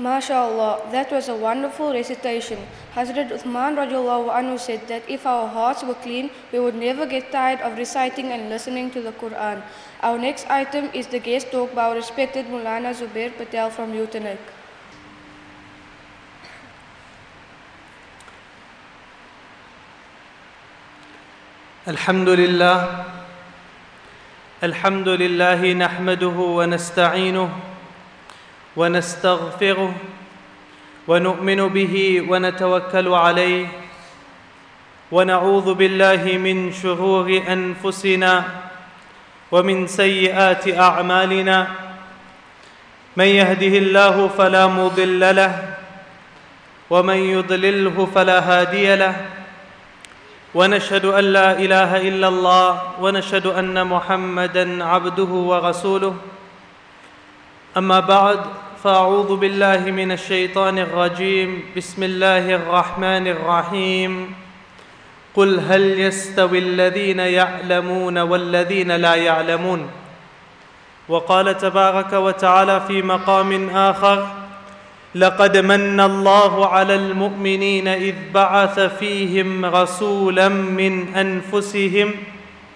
MashaAllah, that was a wonderful recitation. Hazrat Uthman radiallahu anhu said that if our hearts were clean, we would never get tired of reciting and listening to the Quran. Our next item is the guest talk by our respected Mulana Zubair Patel from Utenek. الحمد لله الحمد لله نحمده ونستعينه ونستغفره ونؤمن به ونتوكل عليه ونعوذ بالله من شرور أنفسنا ومن سيئات أعمالنا. من يهده الله فلا مضل له ومن يضلله فلا هادي له. ونشهد أن لا إله إلا الله ونشهد أن محمدا عبده ورسوله. أما بعد فأعوذ بالله من الشيطان الرجيم. بسم الله الرحمن الرحيم. قل هل يستوي الذين يعلمون والذين لا يعلمون؟ وقال تبارك وتعالى في مقام آخر لقد من الله على المؤمنين إذ بعث فيهم رسولا من أنفسهم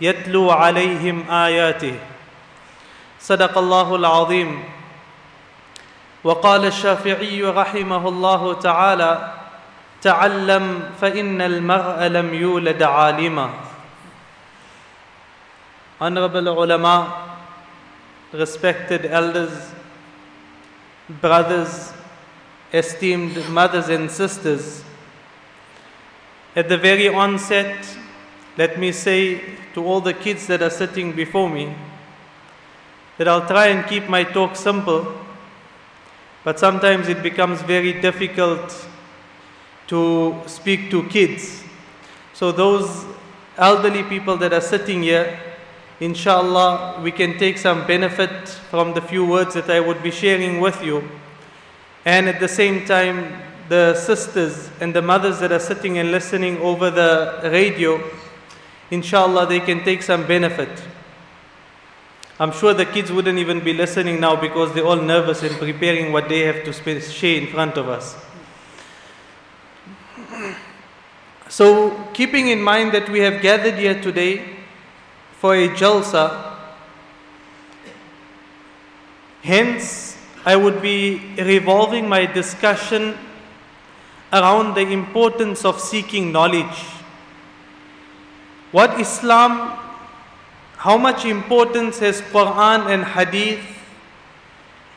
يتلو عليهم آياته. صدق الله العظيم. وقال الشافعي رحمه الله تعالى تعلم فان المرء لم يولد عالما honorable ulama respected elders brothers esteemed mothers and sisters, at the very onset, let me say to all the kids that are sitting before me that I'll try and keep my talk simple, but sometimes it becomes very difficult to speak to kids. So, those elderly people that are sitting here, inshallah, we can take some benefit from the few words that I would be sharing with you. And at the same time, the sisters and the mothers that are sitting and listening over the radio, inshallah, they can take some benefit. I'm sure the kids wouldn't even be listening now because they're all nervous and preparing what they have to share in front of us. So, keeping in mind that we have gathered here today for a jalsa, hence, I would be revolving my discussion around the importance of seeking knowledge. What Islam, how much importance has Quran and Hadith,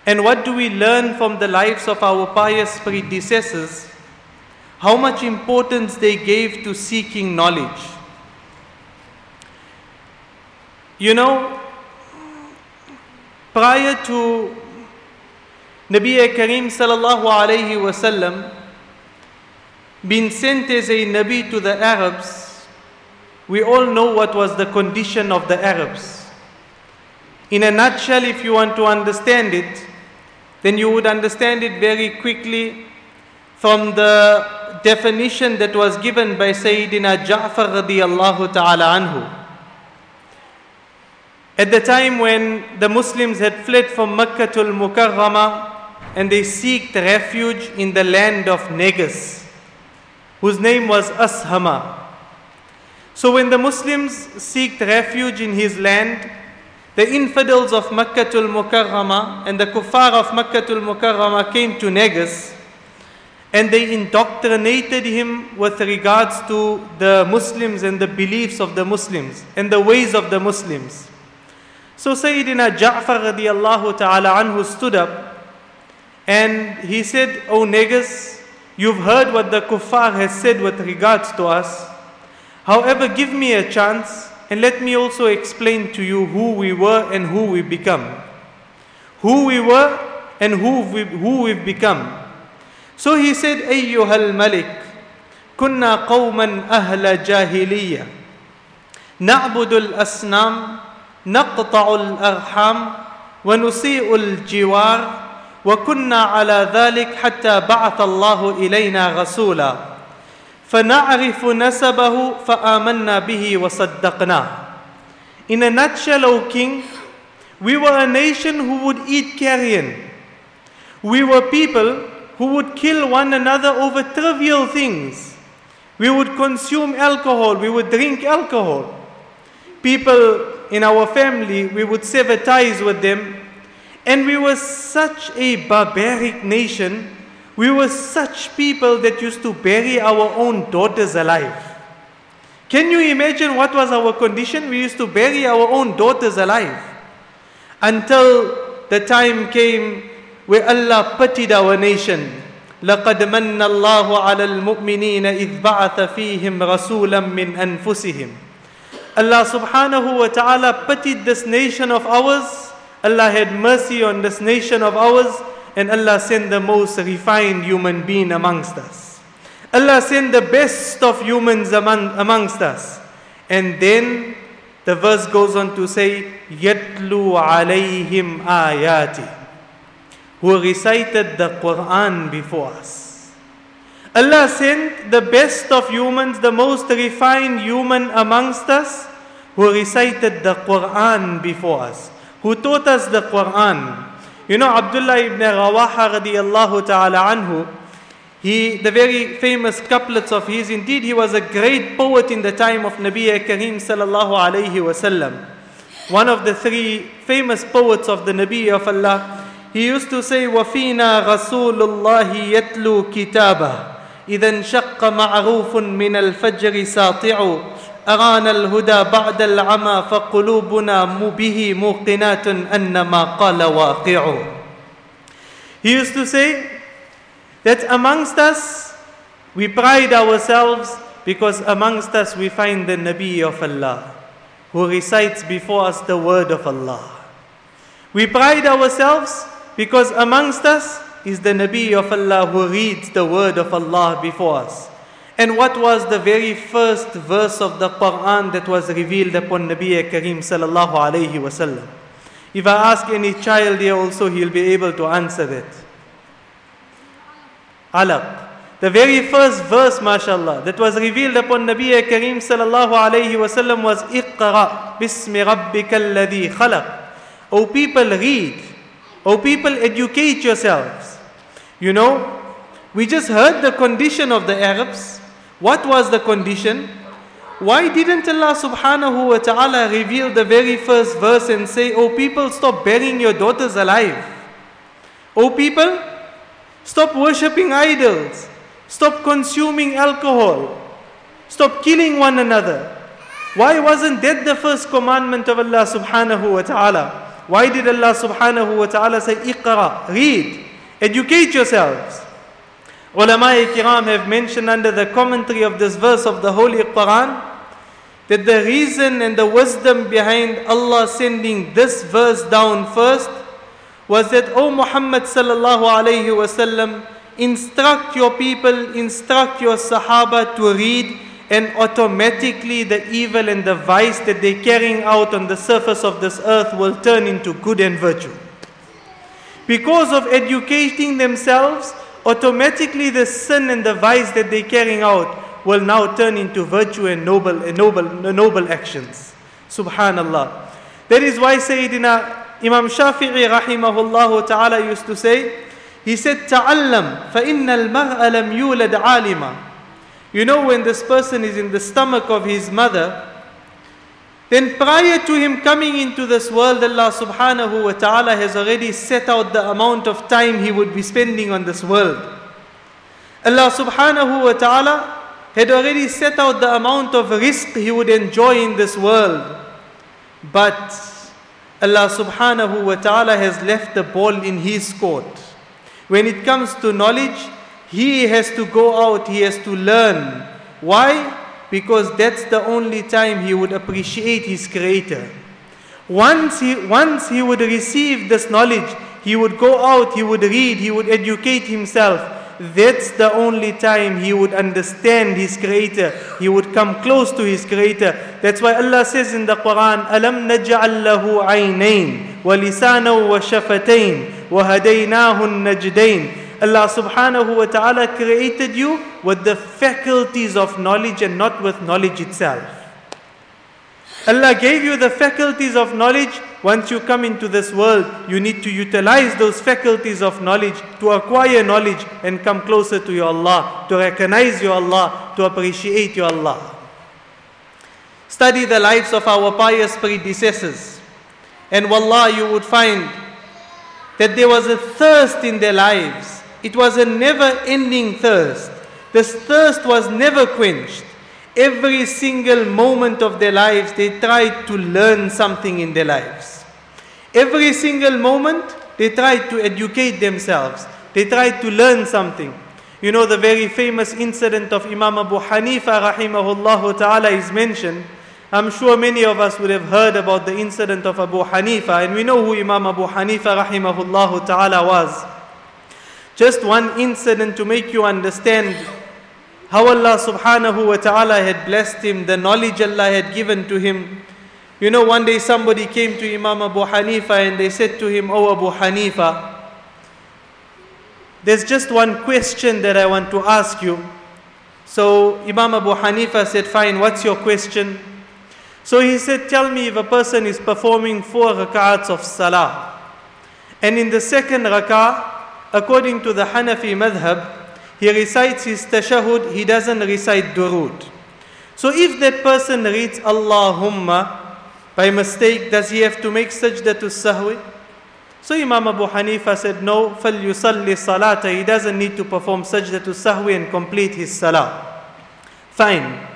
and what do we learn from the lives of our pious predecessors? How much importance they gave to seeking knowledge. You know, prior to Nabi Kareem sallallahu alayhi wasallam being sent as a Nabi to the Arabs, we all know what was the condition of the Arabs. In a nutshell, if you want to understand it, then you would understand it very quickly from the definition that was given by Sayyidina Ja'far radiallahu ta'ala anhu. At the time when the Muslims had fled from Makkah to Mukarramah and they seeked refuge in the land of Negus, whose name was Ashama. So when the Muslims seeked refuge in his land, the infidels of Makkah al Mukarramah and the kuffar of Makkah al Mukarramah came to Negus and they indoctrinated him with regards to the Muslims and the beliefs of the Muslims and the ways of the Muslims. So Sayyidina Ja'far radiallahu ta'ala anhu stood up and he said, O Negus, you've heard what the kuffar has said with regards to us. However, give me a chance and let me also explain to you who we were and who we become. Who we were and who, we, who we've become. So he said, أيها الملك كنا قوما أهل جاهلية نعبد الأصنام نقطع الأرحام ونسيء الجوار وكنا على ذلك حتى بعث الله إلينا رسولا فنعرف نسبه فآمنا به وصدقناه In a nutshell, O king, we were a nation who would eat carrion. We were people who would kill one another over trivial things. We would consume alcohol, we would drink alcohol. People in our family, we would sever ties with them. And we were such a barbaric nation. We were such people that used to bury our own daughters alive. Can you imagine what was our condition? We used to bury our own daughters alive. Until the time came where Allah pitied our nation. لقد من الله على المؤمنين إذ بعث فيهم رسولا من أنفسهم Allah subhanahu wa ta'ala pitied this nation of ours. Allah had mercy on this nation of ours. and Allah sent the most refined human being amongst us. Allah sent the best of humans among, amongst us. And then the verse goes on to say, Yatlu alayhim ayati, who recited the Quran before us. Allah sent the best of humans, the most refined human amongst us, who recited the Quran before us, who taught us the Quran. You know, Abdullah ibn Rawaha radiallahu ta'ala anhu, he, the very famous couplets of his, indeed he was a great poet in the time of Nabi Kareem sallallahu alayhi wasallam. One of the three famous poets of the Nabi of Allah, he used to say, وَفِينَا رَسُولُ اللَّهِ يَتْلُو كِتَابَهُ إذا انشق معروف من الفجر ساطع أرانا الهدى بعد العمى فقلوبنا به موقنات أن ما قال واقع He used to say that amongst us we pride ourselves because amongst us we find the Nabi of Allah who recites before us the word of Allah. We pride ourselves because amongst us is the Nabi of Allah who reads the word of Allah before us. And what was the very first verse of the Quran that was revealed upon Nabi Kareem sallallahu alayhi wasallam? If I ask any child here also, he'll be able to answer that. Alaq. The very first verse, mashallah, that was revealed upon Nabi Kareem sallallahu alayhi wasallam was Iqra bismi rabbika alladhi khalaq. O people, read. O people, educate yourselves. You know, we just heard the condition of the Arabs. What was the condition? Why didn't Allah subhanahu wa ta'ala reveal the very first verse and say, Oh people, stop burying your daughters alive? Oh people, stop worshipping idols. Stop consuming alcohol. Stop killing one another. Why wasn't that the first commandment of Allah subhanahu wa ta'ala? Why did Allah subhanahu wa ta'ala say, Iqra, read, educate yourselves? Ulama kiram have mentioned under the commentary of this verse of the Holy Quran that the reason and the wisdom behind Allah sending this verse down first was that, O Muhammad sallallahu alayhi wasallam, instruct your people, instruct your Sahaba to read, and automatically the evil and the vice that they're carrying out on the surface of this earth will turn into good and virtue. Because of educating themselves, automatically the sin and the vice that they're carrying out will now turn into virtue and noble, and noble, noble actions. Subhanallah. That is why Sayyidina Imam Shafi'i rahimahullah ta'ala used to say, he said, تعلم فإن المرء لم يولد عالما. You know when this person is in the stomach of his mother, then prior to him coming into this world, Allah subhanahu wa ta'ala has already set out the amount of time he would be spending on this world. Allah subhanahu wa ta'ala had already set out the amount of rizq he would enjoy in this world. But Allah subhanahu wa ta'ala has left the ball in his court. When it comes to knowledge, he has to go out, he has to learn. Why? Because that's the only time he would appreciate his Creator. Once he, once he would receive this knowledge, he would go out, he would read, he would educate himself. That's the only time he would understand his Creator. He would come close to his Creator. That's why Allah says in the Quran, أَلَمْ نَجْعَلْ لَهُ عَيْنَيْن وَلِسَانًا وَشَفَتَيْن وَهَدَيْنَاهُ النَّجْدَيْن Allah subhanahu wa ta'ala created you with the faculties of knowledge and not with knowledge itself. Allah gave you the faculties of knowledge. Once you come into this world, you need to utilize those faculties of knowledge to acquire knowledge and come closer to your Allah, to recognize your Allah, to appreciate your Allah. Study the lives of our pious predecessors. And wallah, you would find that there was a thirst in their lives. It was a never ending thirst. This thirst was never quenched. Every single moment of their lives, they tried to learn something in their lives. Every single moment, they tried to educate themselves. They tried to learn something. You know, the very famous incident of Imam Abu Hanifa, rahimahullah ta'ala, is mentioned. I'm sure many of us would have heard about the incident of Abu Hanifa, and we know who Imam Abu Hanifa, rahimahullah ta'ala, was. Just one incident to make you understand how Allah subhanahu wa ta'ala had blessed him, the knowledge Allah had given to him. You know, one day somebody came to Imam Abu Hanifa and they said to him, Oh Abu Hanifa, there's just one question that I want to ask you. So Imam Abu Hanifa said, Fine, what's your question? So he said, Tell me if a person is performing four rak'ats of salah. And in the second rak'ah, according to the Hanafi madhab, he recites his tashahud, he doesn't recite durud. So if that person reads Allahumma by mistake, does he have to make sajda to sahwi? So Imam Abu Hanifa said, no, فَلْيُصَلِّ salata. He doesn't need to perform sajda to sahwi and complete his salah. Fine.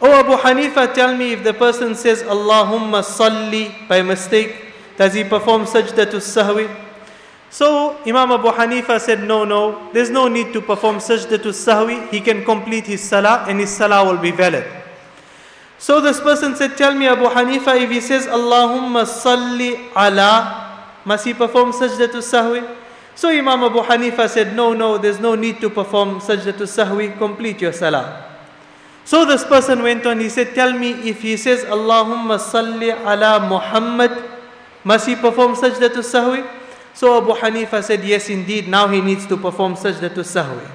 Oh Abu Hanifa, tell me if the person says Allahumma salli by mistake, does he perform sajda to sahwi? So Imam Abu Hanifa said, no, no, there's no need to perform sajda to sahwi. He can complete his salah and his salah will be valid. So this person said, tell me Abu Hanifa, if he says Allahumma salli ala, must he perform sajda to sahwi? So Imam Abu Hanifa said, no, no, there's no need to perform sajda to sahwi, complete your salah. So this person went on, he said, tell me if he says Allahumma salli ala Muhammad, must he perform sajda to sahwi? So Abu Hanifa said, yes, indeed, now he needs to perform sajda to sahwi.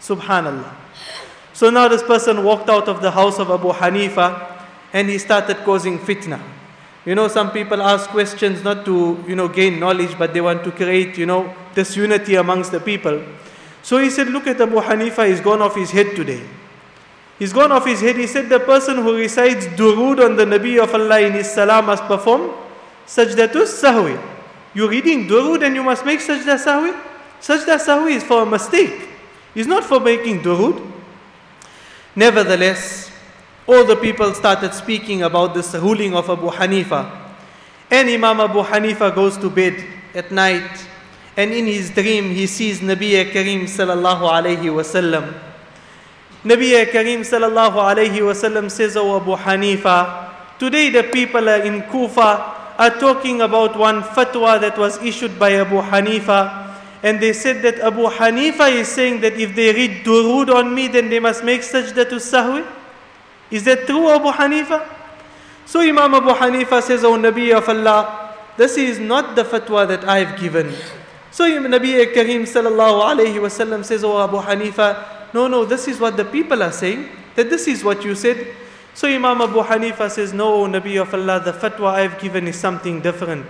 Subhanallah. So now this person walked out of the house of Abu Hanifa and he started causing fitna. You know, some people ask questions not to, you know, gain knowledge, but they want to create, you know, disunity amongst the people. So he said, look at Abu Hanifa, he's gone off his head today. He's gone off his head. He said the person who recites durood on the Nabi of Allah in his salah must perform sajda to sahwi. You're reading durud and you must make sajda sahwi. Sajda sahwi is for a mistake. It's not for making durud. Nevertheless, all the people started speaking about this ruling of Abu Hanifa. And Imam Abu Hanifa goes to bed at night and in his dream he sees Nabi Kareem sallallahu alayhi wasallam. Nabi Kareem sallallahu alayhi wasallam says, O Abu Hanifa, today the people are in Kufa are talking about one fatwa that was issued by Abu Hanifa. And they said that Abu Hanifa is saying that if they read durud on me, then they must make sajda to sahwi. Is that true, Abu Hanifa? So Imam Abu Hanifa says, O Nabi of Allah, this is not the fatwa that I have given. So Nabi Kareem sallallahu alayhi wasallam says, Oh Abu Hanifa, no, no, this is what the people are saying, that this is what you said. So Imam Abu Hanifa says, No, O Nabi of Allah, the fatwa I've given is something different.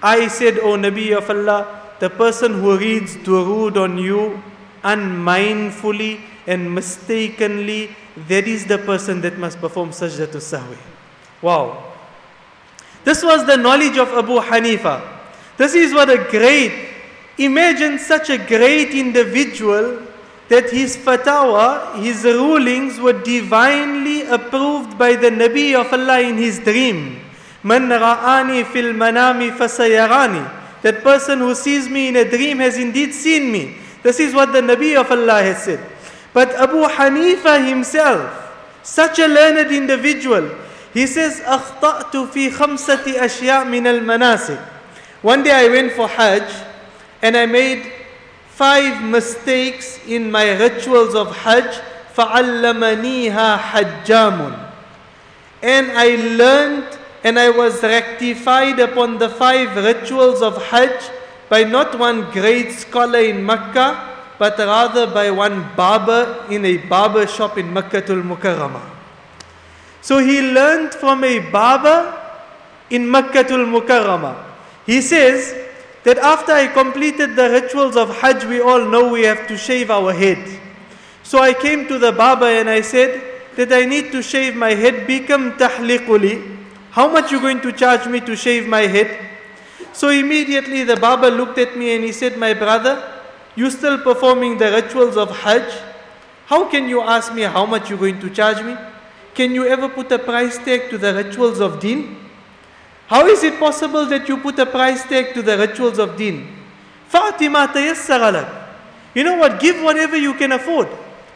I said, O Nabi of Allah, the person who reads durood on you unmindfully and mistakenly, that is the person that must perform sajda to sahwi. Wow. This was the knowledge of Abu Hanifa. This is what a great, imagine such a great individual that his fatawa, his rulings were divinely approved by the Nabi of Allah in his dream. Man ra'ani fil manami fasayarani. That person who sees me in a dream has indeed seen me. This is what the Nabi of Allah has said. But Abu Hanifa himself, such a learned individual, he says, أخطأت في خمسة أشياء من المناسك. One day I went for Hajj and I made five mistakes in my rituals of Hajj, فَعَلَّمَنِيهَا حَجَّامٌ And I learned and I was rectified upon the five rituals of Hajj by not one great scholar in Mecca, but rather by one barber in a barber shop in Makkah al Mukarramah. So he learned from a Baba in Makkatul Mukarramah. He says that after I completed the rituals of Hajj, we all know we have to shave our head. So I came to the Baba and I said that I need to shave my head, become tahliquli. How much you going to charge me to shave my head? So immediately the Baba looked at me and he said, My brother, you still performing the rituals of Hajj? How can you ask me how much you're going to charge me? Can you ever put a price tag to the rituals of deen? How is it possible that you put a price tag to the rituals of deen? Fatima You know what? Give whatever you can afford.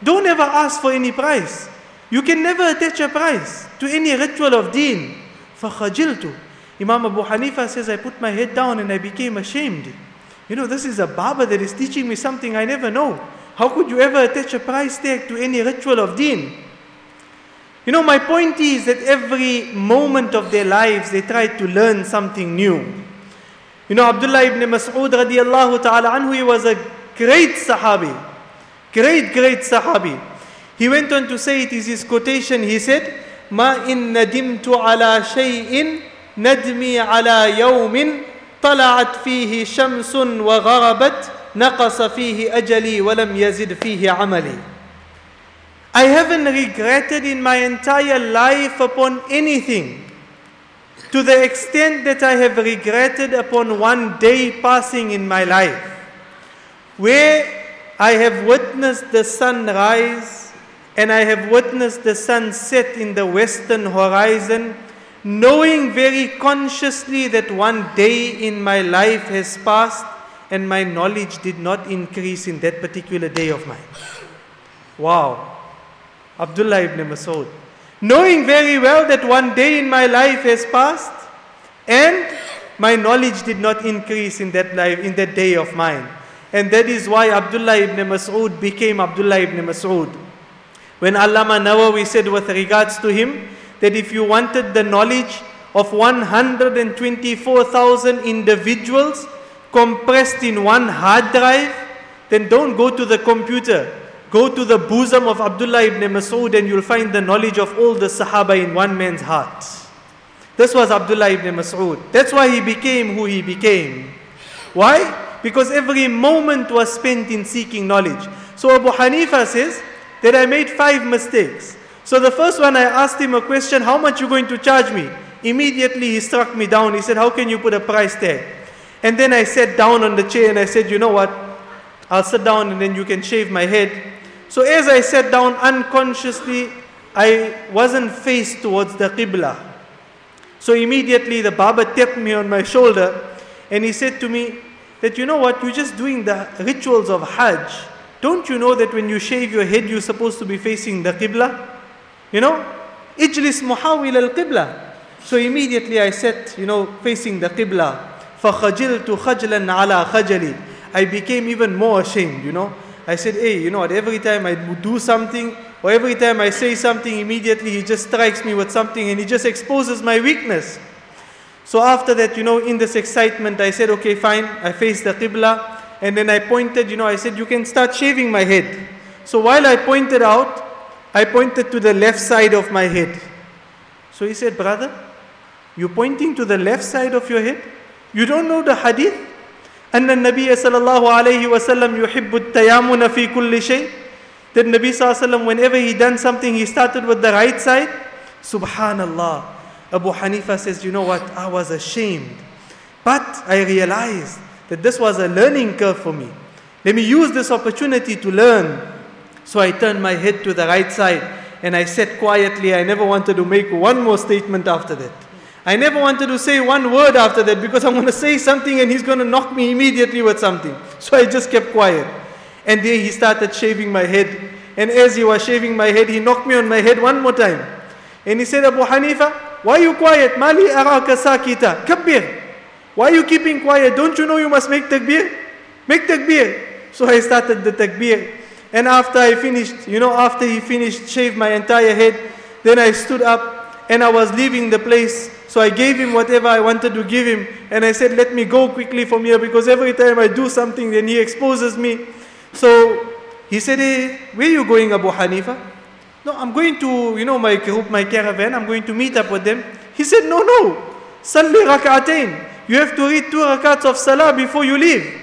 Don't ever ask for any price. You can never attach a price to any ritual of deen. فَخَجِلْتُ Imam Abu Hanifa says, I put my head down and I became ashamed. You know, this is a Baba that is teaching me something I never know. How could you ever attach a price tag to any ritual of deen? You know, my point is that every moment of their lives they tried to learn something new. You know, Abdullah ibn Mas'ud radiallahu ta'ala anhu, he was a great Sahabi. Great, great Sahabi. He went on to say, it is his quotation, he said, ما إن ندمت على شيء ندمي على يوم طلعت فيه شمس وغربت نقص فيه أجلي ولم يزد فيه عملي I haven't regretted in my entire life upon anything to the extent that I have regretted upon one day passing in my life where I have witnessed the sun rise and I have witnessed the sun set in the western horizon, knowing very consciously that one day in my life has passed and my knowledge did not increase in that particular day of mine. Wow. Abdullah ibn Mas'ud. Knowing very well that one day in my life has passed and my knowledge did not increase in that life, in that day of mine. And that is why Abdullah ibn Mas'ud became Abdullah ibn Mas'ud. When Allama Nawawi said with regards to him, that if you wanted the knowledge of 124,000 individuals, compressed in one hard drive, then don't go to the computer. Go to the bosom of Abdullah ibn Mas'ud and you'll find the knowledge of all the Sahaba in one man's heart. This was Abdullah ibn Mas'ud. That's why he became who he became. Why? Because every moment was spent in seeking knowledge. So Abu Hanifa says that I made five mistakes. So the first one I asked him a question, how much you going to charge me? Immediately he struck me down. He said, how can you put a price tag? And then I sat down on the chair and I said, you know what? I'll sit down and then you can shave my head. So as I sat down unconsciously, I wasn't faced towards the Qibla. So immediately the Baba tapped me on my shoulder and he said to me that, you know what, you're just doing the rituals of Hajj. Don't you know that when you shave your head, you're supposed to be facing the Qibla? You know? Ijlis muhawil al-Qibla. So immediately I sat, you know, facing the Qibla. فَخَجِلْتُ خَجْلًا عَلَى خَجَلِي I became even more ashamed, you know. I said, hey, you know what, every time I do something, or every time I say something, immediately he just strikes me with something and he just exposes my weakness. So after that, you know, in this excitement, I said, okay, fine. I faced the Qibla. And then I pointed, you know, I said, you can start shaving my head. So while I pointed out, I pointed to the left side of my head. So he said, brother, you're pointing to the left side of your head? You don't know the hadith? أن النبي صلى الله عليه وسلم يحب التيامن في كل شيء That Nabi صلى الله عليه وسلم whenever he done something he started with the right side Subhanallah Abu Hanifa says you know what I was ashamed but I realized that this was a learning curve for me let me use this opportunity to learn so I turned my head to the right side and I sat quietly I never wanted to make one more statement after that I never wanted to say one word after that because I'm going to say something and he's going to knock me immediately with something. So I just kept quiet. And then he started shaving my head. And as he was shaving my head, he knocked me on my head one more time. And he said, Abu Hanifa, why are you quiet? Mali araka sakita. Kabbir. Why are you keeping quiet? Don't you know you must make takbir? Make takbir. So I started the takbir. And after I finished, you know, after he finished, shaved my entire head, then I stood up and I was leaving the place so I gave him whatever I wanted to give him. And I said, let me go quickly from here because every time I do something, then he exposes me. So he said, hey, where are you going, Abu Hanifa? No, I'm going to, you know, my group, my caravan, I'm going to meet up with them. He said, No, no. Salli rak'atain. You have to read two rakats of salah before you leave.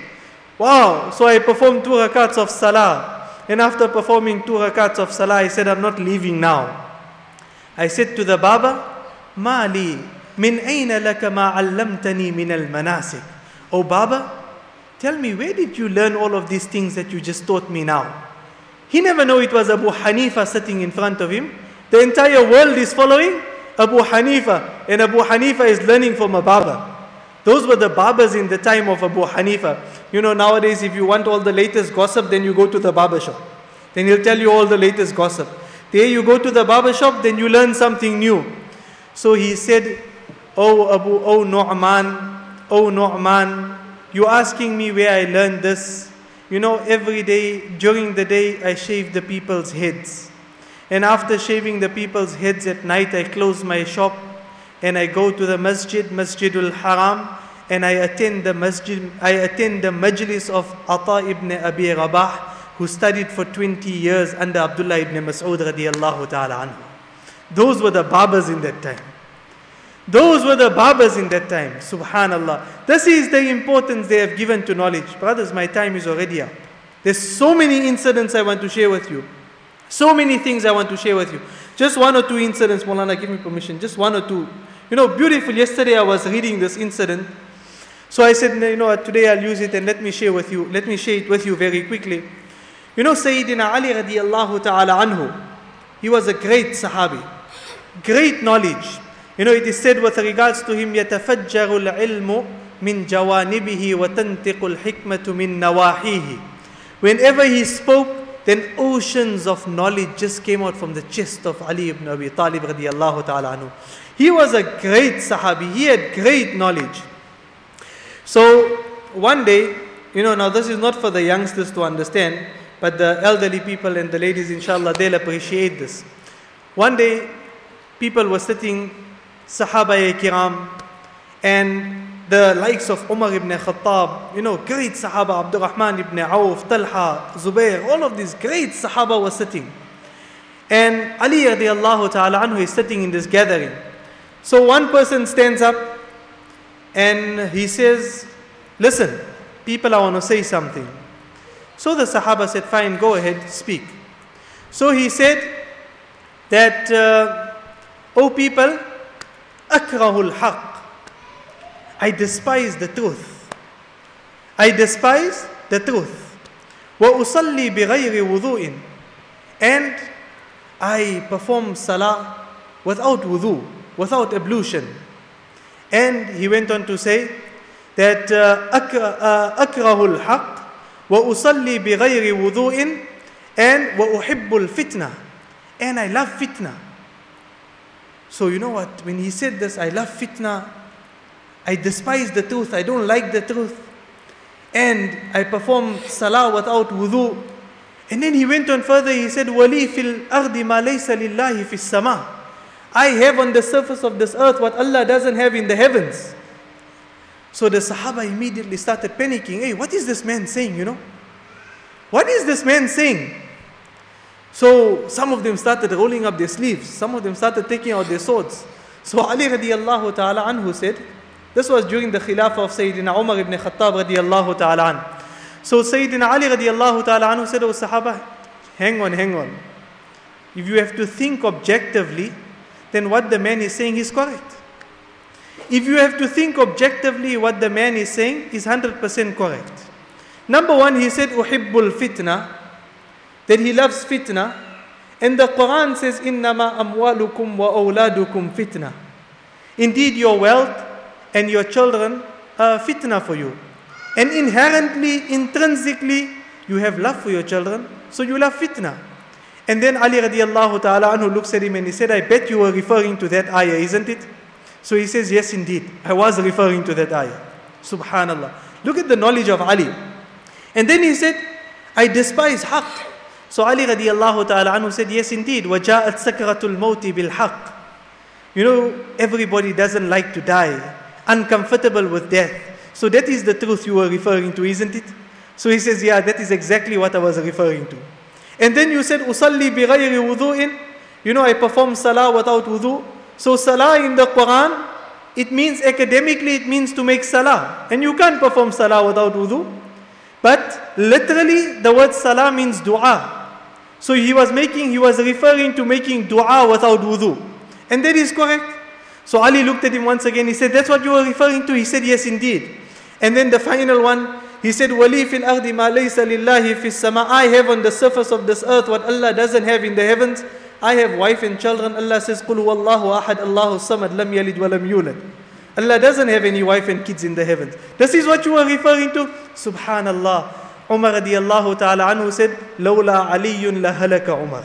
Wow. So I performed two rakats of salah. And after performing two rakats of salah, I said, I'm not leaving now. I said to the Baba, Mali, min ayna laka ma allamtani min al manasik. Oh Baba, tell me, where did you learn all of these things that you just taught me now? He never knew it was Abu Hanifa sitting in front of him. The entire world is following Abu Hanifa, and Abu Hanifa is learning from a Baba. Those were the Babas in the time of Abu Hanifa. You know, nowadays, if you want all the latest gossip, then you go to the Baba shop. Then he'll tell you all the latest gossip. There you go to the barber shop, then you learn something new. So he said, Oh Abu, oh Nu'man, oh Nu'man, you're asking me where I learned this? You know, every day, during the day, I shave the people's heads. And after shaving the people's heads at night, I close my shop and I go to the masjid, Masjidul Haram, and I attend the masjid, I attend the majlis of Ata ibn Abi Rabah, who studied for 20 years under Abdullah ibn Mas'ud radiallahu ta'ala anhu. Those were the Babas in that time. Those were the Babas in that time. Subhanallah. This is the importance they have given to knowledge. Brothers, my time is already up. There's so many incidents I want to share with you. So many things I want to share with you. Just one or two incidents, Molana, give me permission. Just one or two. You know, beautiful. Yesterday I was reading this incident. So I said, you know, today I'll use it and let me share with you. Let me share it with you very quickly. You know, Sayyidina Ali radiallahu ta'ala anhu, he was a great Sahabi. Great knowledge. You know, it is said with regards to him, يَتَفَجَّرُ الْعِلْمُ مِنْ جَوَانِبِهِ وَتَنْتِقُ الْحِكْمَةُ مِنْ نَوَاحِيهِ Whenever he spoke, then oceans of knowledge just came out from the chest of Ali ibn Abi Talib radiallahu ta'ala anhu. He was a great Sahabi. He had great knowledge. So, one day, you know, now this is not for the youngsters to understand, but the elderly people and the ladies, inshallah, they'll appreciate this. One day, people were sitting Sahaba kiram and the likes of Umar ibn Khattab, you know, great Sahaba, Abdurrahman ibn Auf, Talha, Zubair, all of these great Sahaba were sitting. And Ali radiallahu ta'ala anhu is sitting in this gathering. So one person stands up and he says, Listen, people, I want to say something. So the Sahaba said, Fine, go ahead, speak. So he said that, uh, O people, akrahul haq. I despise the truth. I despise the truth. وأصلي بغير وضوء and I perform salah without wudu, without ablution. And he went on to say that أكره الحق uh, وأصلي بغير وضوء and وأحب الفتنة and I love fitna. So you know what? When he said this, I love fitna, I despise the truth, I don't like the truth. And I perform salah without wudu. And then he went on further, he said, وَلِي فِي الْأَرْضِ مَا لَيْسَ لِلَّهِ فِي السَّمَاءِ I have on the surface of this earth what Allah doesn't have in the heavens. So the Sahaba immediately started panicking. Hey, what is this man saying, you know? What is this man saying? So some of them started rolling up their sleeves. Some of them started taking out their swords. So Ali radiallahu ta'ala anhu said, this was during the Khilafah of Sayyidina Umar ibn Khattab radiallahu ta'ala anhu. So Sayyidina Ali radiallahu ta'ala anhu said, Oh Sahaba, hang on, hang on. If you have to think objectively, then what the man is saying is correct. If you have to think objectively, what the man is saying is 100% correct. Number one, he said, Uhibbul fitna, that he loves fitna. And the Quran says, Innama amwalukum wa awladukum fitna. Indeed, your wealth and your children are fitna for you. And inherently, intrinsically, you have love for your children, so you love fitna. And then Ali radiallahu ta'ala anhu looks at him and he said, I bet you were referring to that ayah, isn't it? So he says, Yes, indeed. I was referring to that ayah. Subhanallah. Look at the knowledge of Ali. And then he said, I despise haqq. So Ali radiallahu ta'ala anhu said, Yes, indeed. وَجَاءَتْ سَكْرَةُ الْمَوْتِ بِالْحَقِّ You know, everybody doesn't like to die, uncomfortable with death. So that is the truth you were referring to, isn't it? So he says, Yeah, that is exactly what I was referring to. And then you said, Usalli bighayri wudu'in. you know, I perform salah without wudu. So salah in the Quran, it means academically it means to make salah. And you can't perform salah without wudu. But literally the word salah means dua. So he was making, he was referring to making dua without wudu. And that is correct. So Ali looked at him once again. He said, That's what you were referring to? He said, Yes, indeed. And then the final one, he said, Wali fil ardi ma laysa lillahi fis sama. I have on the surface of this earth what Allah doesn't have in the heavens. I have wife and children. Allah says, wallahu ahad, Allahu samad, lam yalid wa lam yulad. Allah doesn't have any wife and kids in the heavens. This is what you are referring to? Subhanallah. Umar radiallahu ta'ala anhu said, aliyun la halaka Umar.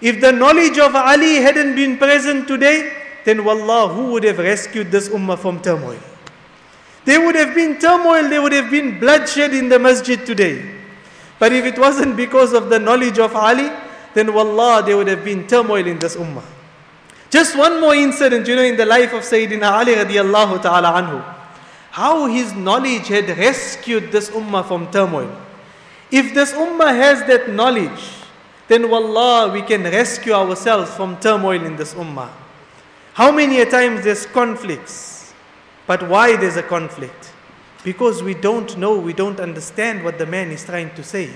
If the knowledge of Ali hadn't been present today, then wallah, who would have rescued this ummah from turmoil? There would have been turmoil, there would have been bloodshed in the masjid today. But if it wasn't because of the knowledge of Ali, then wallah, there would have been turmoil in this ummah. Just one more incident, you know, in the life of Sayyidina Ali radiallahu ta'ala anhu. How his knowledge had rescued this ummah from turmoil. If this ummah has that knowledge, then wallah, we can rescue ourselves from turmoil in this ummah. How many a times there's conflicts? But why there's a conflict? Because we don't know, we don't understand what the man is trying to say.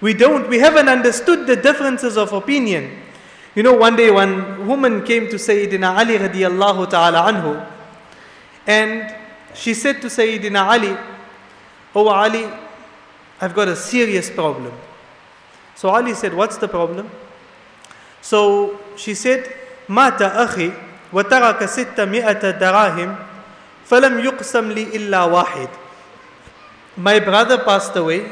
We don't, we haven't understood the differences of opinion. You know, one day one woman came to Sayyidina Ali radiallahu ta'ala anhu, and she said to Sayyidina Ali, Oh Ali, I've got a serious problem. So Ali said, What's the problem? So she said, مات أخي وترك ستمائة دراهم فلم يقسم لي إلا واحد. My brother passed away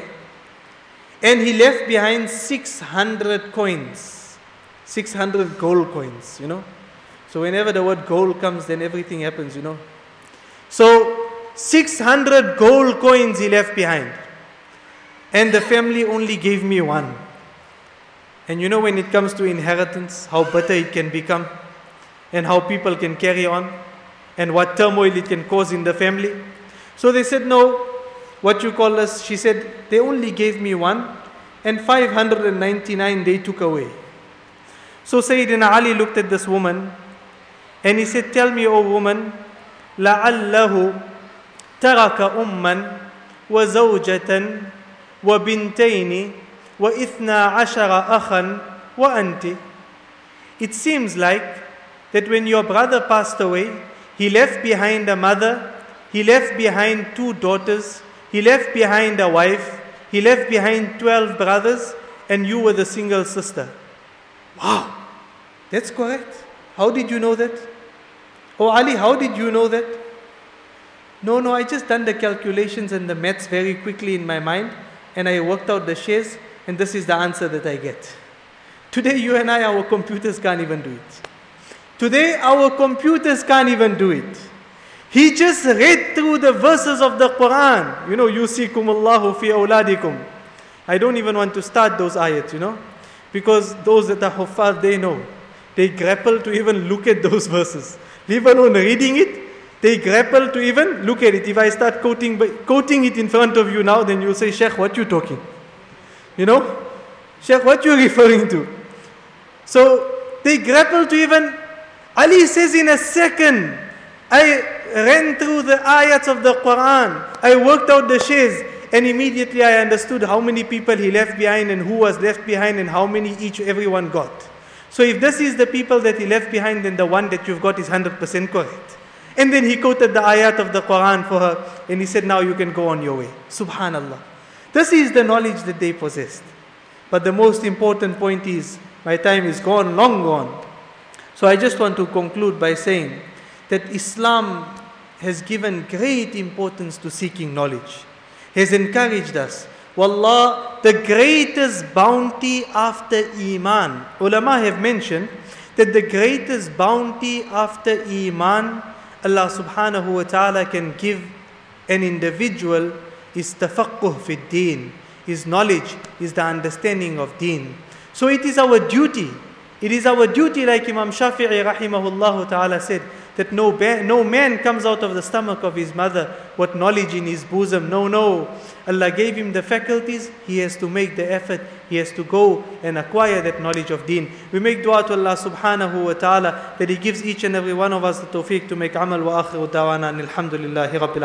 and he left behind 600 coins, 600 gold coins, you know. So whenever the word gold comes, then everything happens, you know. So 600 gold coins he left behind. And the family only gave me one. And you know when it comes to inheritance, how bitter it can become, and how people can carry on, and what turmoil it can cause in the family. So they said, No, what you call us, she said, they only gave me one, and 599 they took away. So Sayyidina Ali looked at this woman, and he said, Tell me, O woman, لعله ترك أما وزوجة وبنتين وإثنى عشر أخا وأنت It seems like that when your brother passed away, he left behind a mother, he left behind two daughters, he left behind a wife, he left behind 12 brothers, and you were the single sister. Wow, that's correct. How did you know that? Oh, Ali, how did you know that? No, no, I just done the calculations and the maths very quickly in my mind, and I worked out the shares, and this is the answer that I get. Today, you and I, our computers can't even do it. Today, our computers can't even do it. He just read through the verses of the Quran. You know, yusikum Allahu fi awladikum. I don't even want to start those ayats, you know, because those that are huffaz, they know. They grapple to even look at those verses. Leave alone reading it, they grapple to even look at it. If I start quoting, quoting it in front of you now, then you'll say, Sheikh, what you talking? You know? Sheikh, what you referring to? So they grapple to even, Ali says in a second, I ran through the ayats of the Quran, I worked out the shares, and immediately I understood how many people he left behind and who was left behind and how many each everyone got. So if this is the people that he left behind, then the one that you've got is 100% correct. And then he quoted the ayat of the Quran for her, and he said, Now you can go on your way. Subhanallah. This is the knowledge that they possessed. But the most important point is, my time is gone, long gone. So I just want to conclude by saying that Islam has given great importance to seeking knowledge, has encouraged us. Wallah, the greatest bounty after Iman. Ulama have mentioned that the greatest bounty after Iman Allah subhanahu wa ta'ala can give an individual is tafaqquh fi deen. His knowledge is the understanding of deen. So it is our duty. It is our duty, like Imam Shafi'i rahimahullah ta'ala said, that no, ba- no man comes out of the stomach of his mother with knowledge in his bosom. No, no. Allah gave him the faculties, he has to make the effort, he has to go and acquire that knowledge of deen. We make dua to Allah subhanahu wa ta'ala that He gives each and every one of us the tawfiq to make amal wa akhiru dawana alhamdulillahi rabbil